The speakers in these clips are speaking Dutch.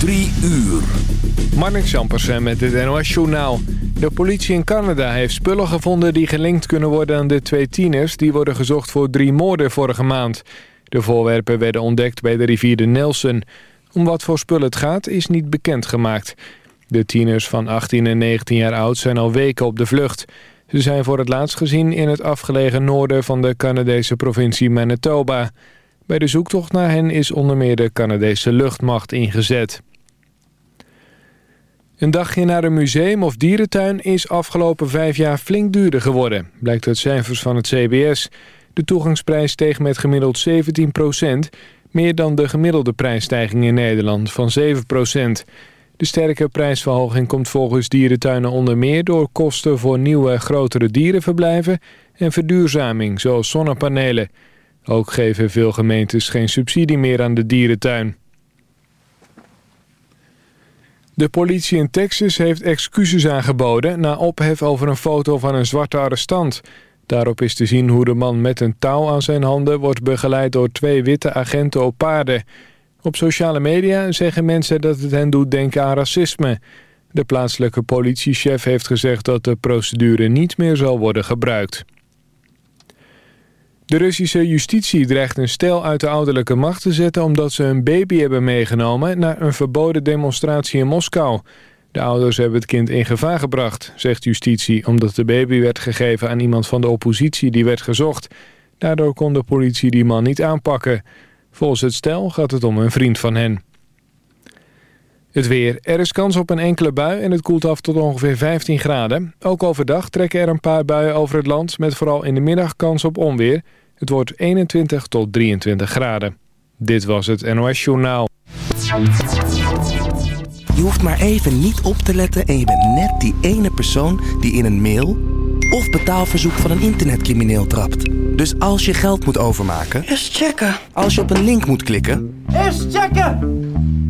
Drie uur. Marnik Sampersen met het NOS-journaal. De politie in Canada heeft spullen gevonden die gelinkt kunnen worden aan de twee tieners... die worden gezocht voor drie moorden vorige maand. De voorwerpen werden ontdekt bij de rivier de Nelson. Om wat voor spullen het gaat is niet bekendgemaakt. De tieners van 18 en 19 jaar oud zijn al weken op de vlucht. Ze zijn voor het laatst gezien in het afgelegen noorden van de Canadese provincie Manitoba. Bij de zoektocht naar hen is onder meer de Canadese luchtmacht ingezet. Een dagje naar een museum of dierentuin is afgelopen vijf jaar flink duurder geworden, blijkt uit cijfers van het CBS. De toegangsprijs steeg met gemiddeld 17% meer dan de gemiddelde prijsstijging in Nederland van 7% De sterke prijsverhoging komt volgens dierentuinen onder meer door kosten voor nieuwe grotere dierenverblijven en verduurzaming zoals zonnepanelen. Ook geven veel gemeentes geen subsidie meer aan de dierentuin. De politie in Texas heeft excuses aangeboden... na ophef over een foto van een zwarte arrestant. Daarop is te zien hoe de man met een touw aan zijn handen... wordt begeleid door twee witte agenten op paarden. Op sociale media zeggen mensen dat het hen doet denken aan racisme. De plaatselijke politiechef heeft gezegd dat de procedure niet meer zal worden gebruikt. De Russische justitie dreigt een stel uit de ouderlijke macht te zetten... omdat ze een baby hebben meegenomen naar een verboden demonstratie in Moskou. De ouders hebben het kind in gevaar gebracht, zegt justitie... omdat de baby werd gegeven aan iemand van de oppositie die werd gezocht. Daardoor kon de politie die man niet aanpakken. Volgens het stel gaat het om een vriend van hen. Het weer. Er is kans op een enkele bui en het koelt af tot ongeveer 15 graden. Ook overdag trekken er een paar buien over het land... met vooral in de middag kans op onweer... Het wordt 21 tot 23 graden. Dit was het NOS Journaal. Je hoeft maar even niet op te letten en je bent net die ene persoon die in een mail of betaalverzoek van een internetcrimineel trapt. Dus als je geld moet overmaken... Eerst checken. Als je op een link moet klikken... Eerst checken!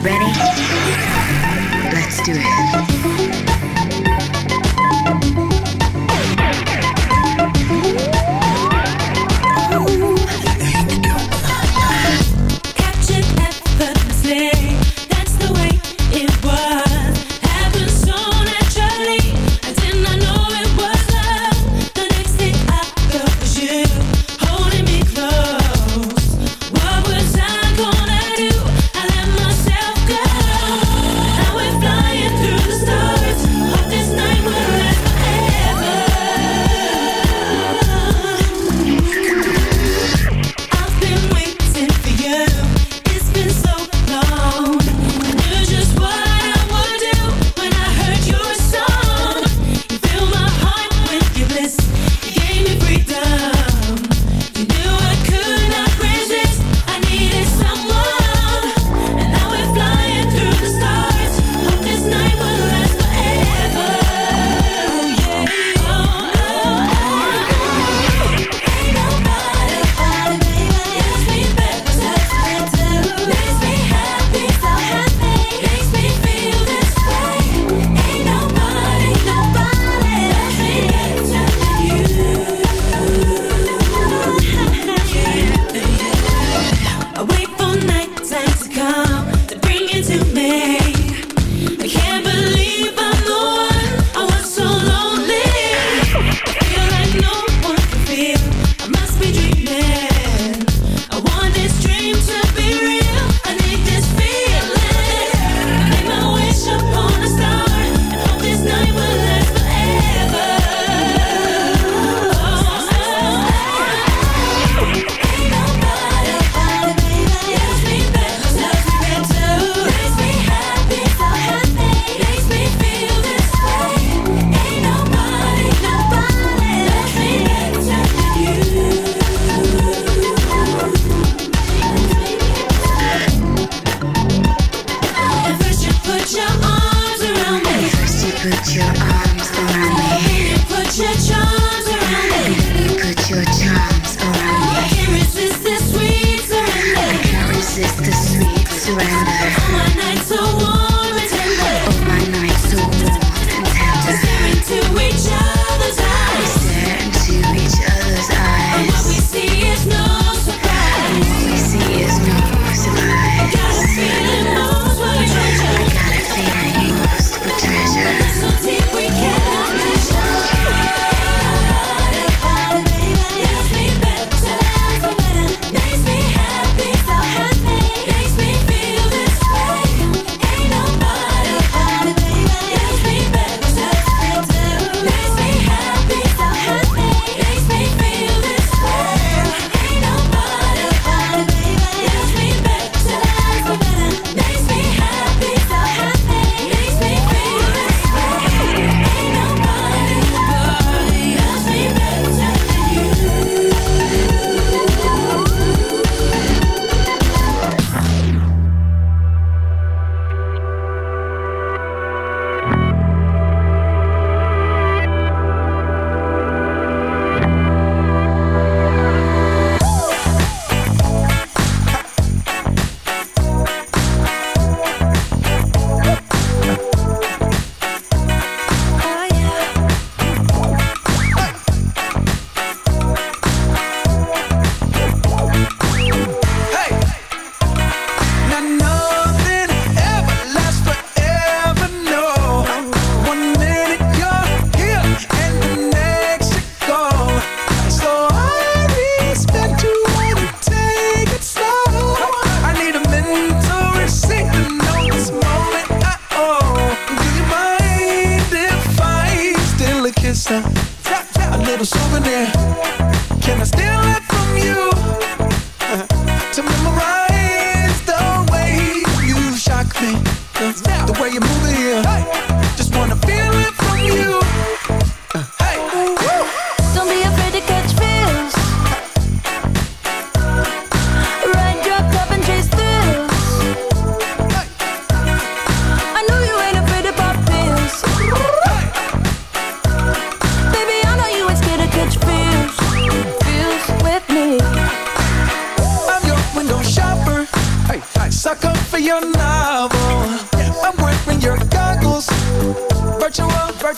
Ready? Let's do it.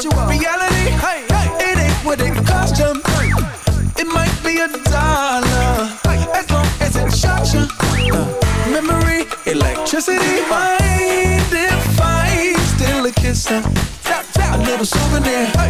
Virtual, reality. Hey, hey, it ain't what it cost you. It might be a dollar, as long as it shocks you. Memory, electricity. Mind if I steal a kiss? Uh, a little souvenir. Hey,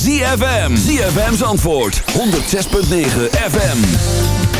ZFM. ZFM's antwoord 106.9 FM.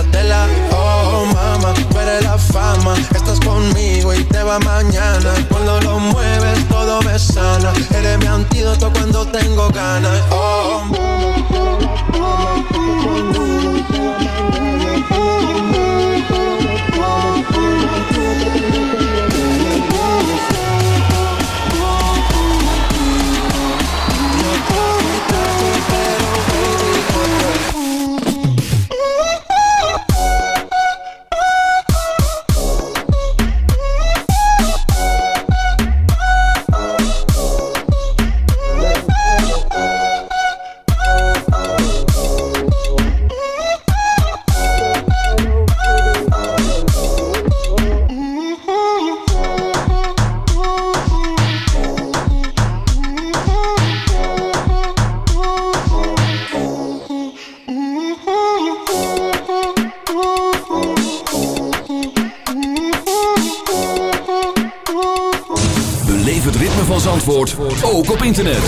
van Zandvoort ook op internet.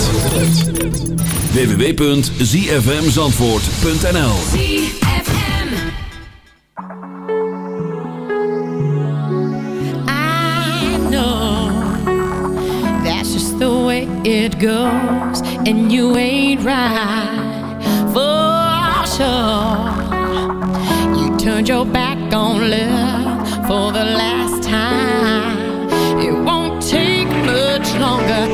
www.zfmzandvoort.nl I know That's just the way it goes And you ain't right For sure. You turned your back on love For the last time. longer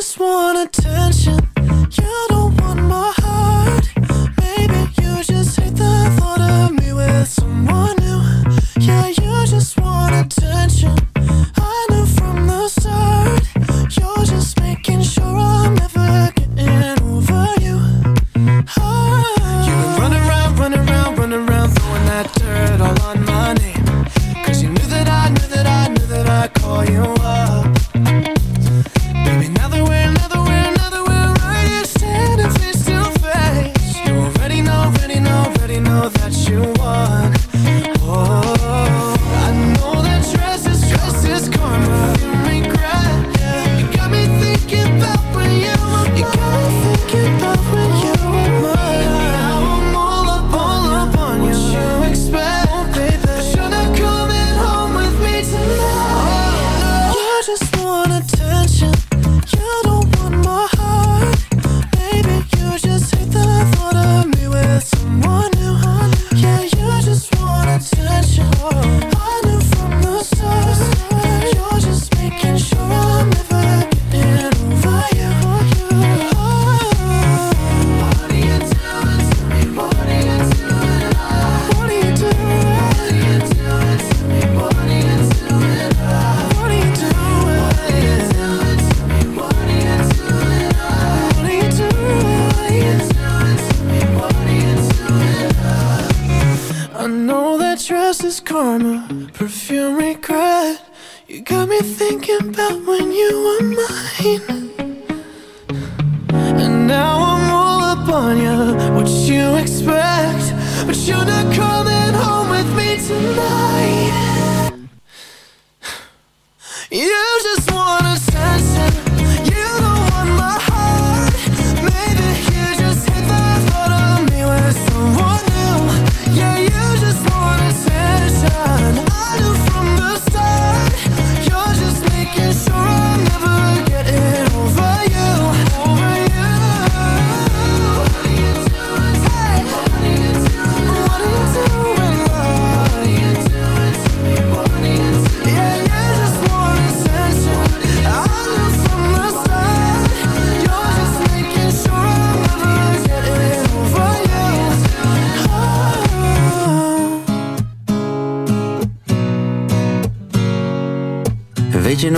just want attention.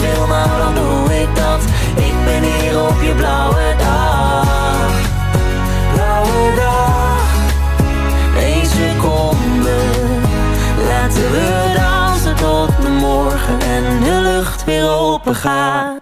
Wil, nou dan doe ik dat. Ik ben hier op je blauwe dag. Blauwe dag. Eén seconde. Laten we dansen tot morgen en de lucht weer open gaat.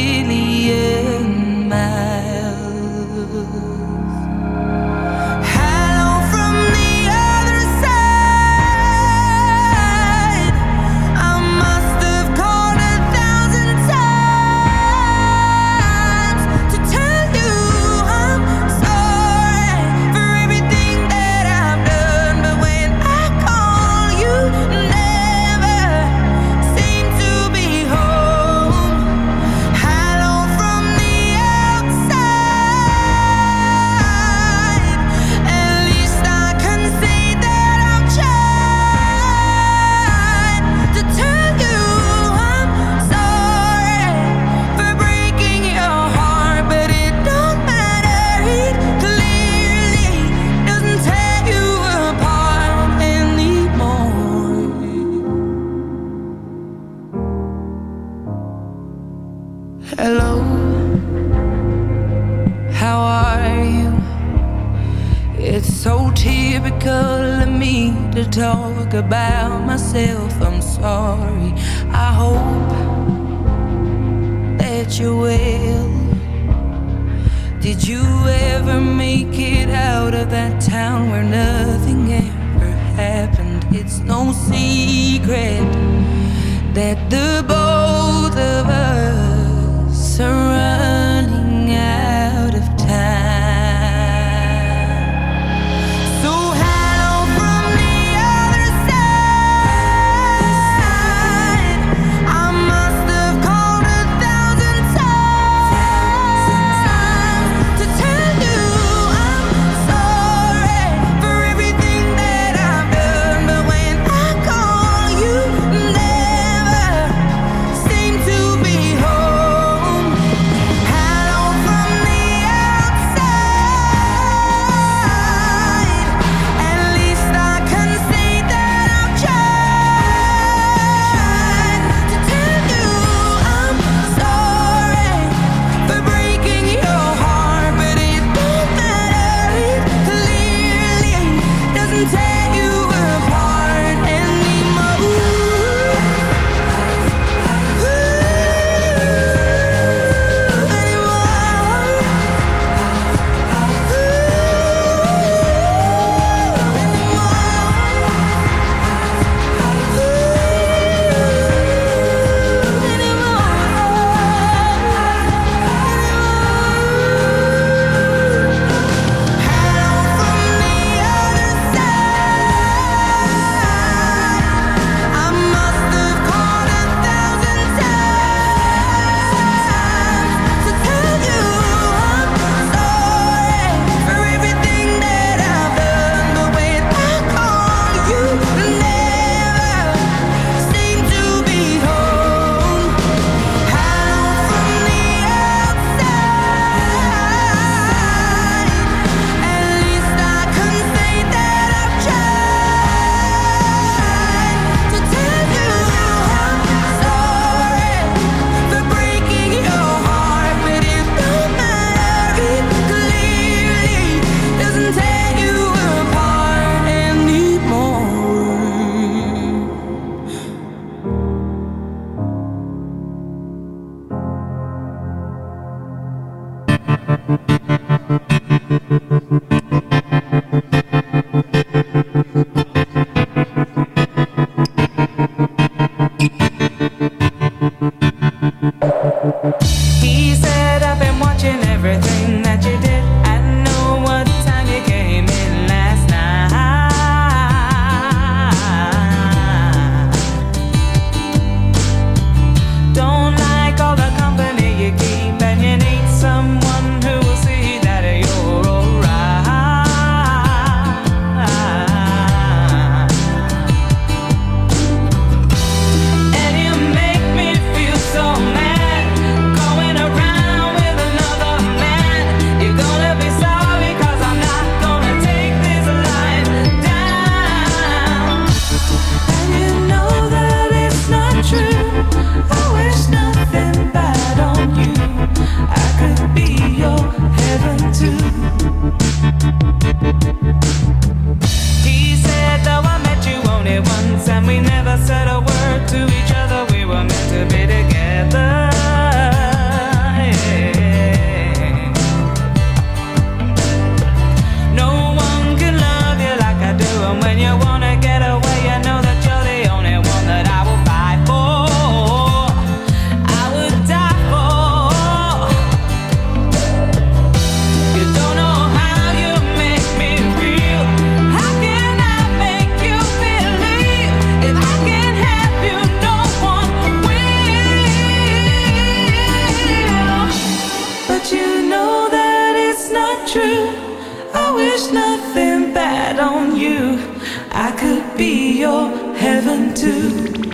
do.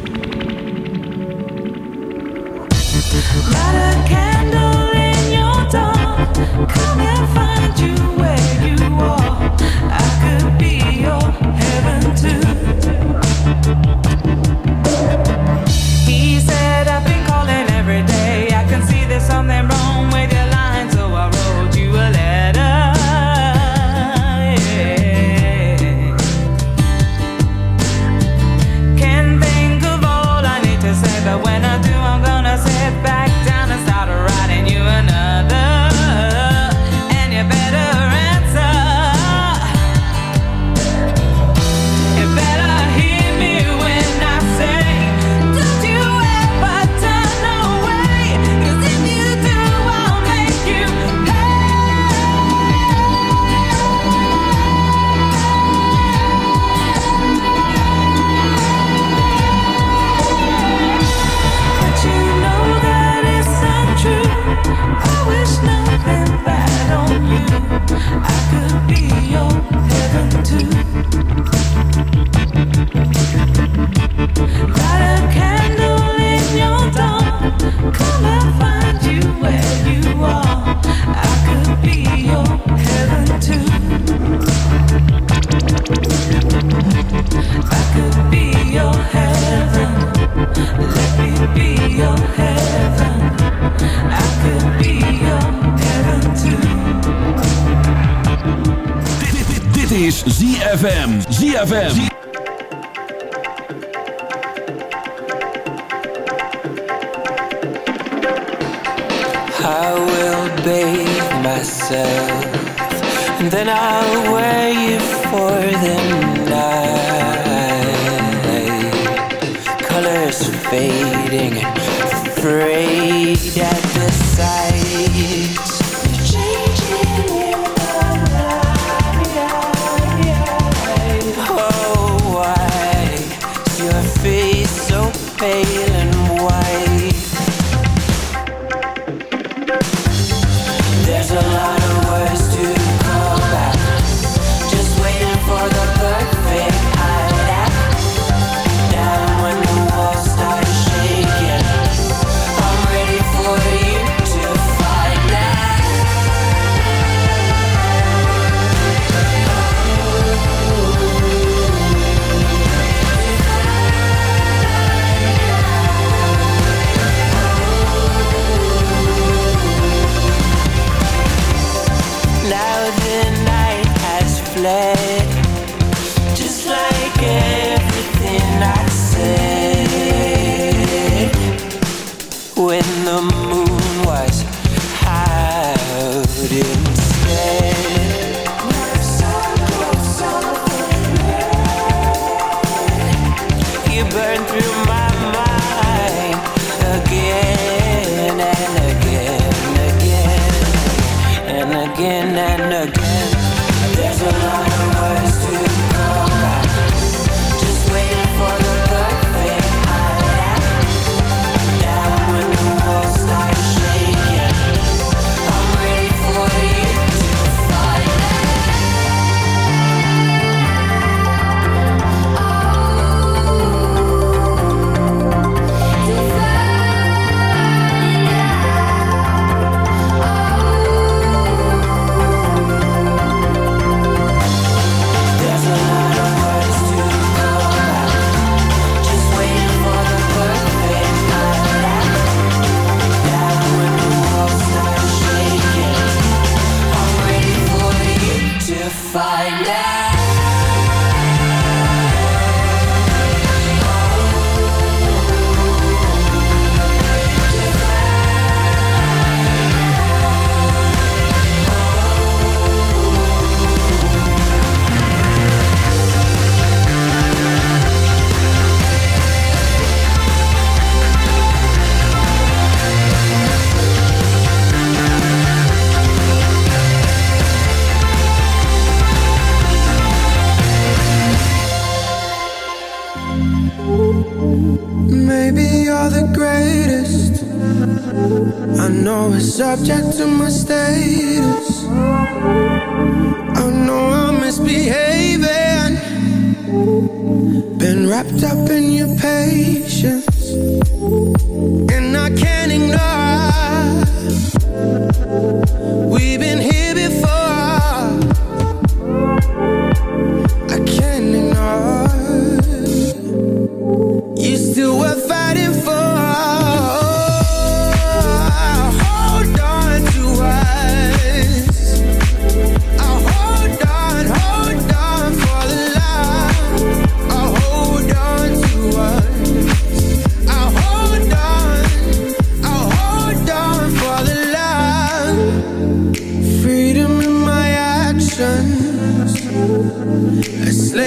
ZFM. I will bathe myself and then I'll wear you for the night. Colors fading, afraid.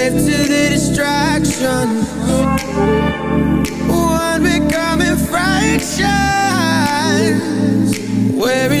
Slave to the distractions. One becoming fractions. Wearing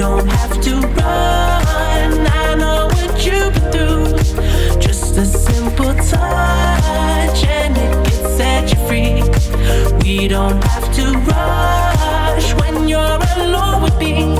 don't have to. I know what you've been through. Just a simple touch and it can set you free. We don't have to rush when you're alone with me.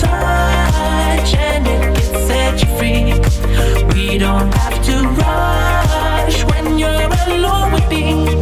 touch and it you free. We don't have to rush when you're alone with me.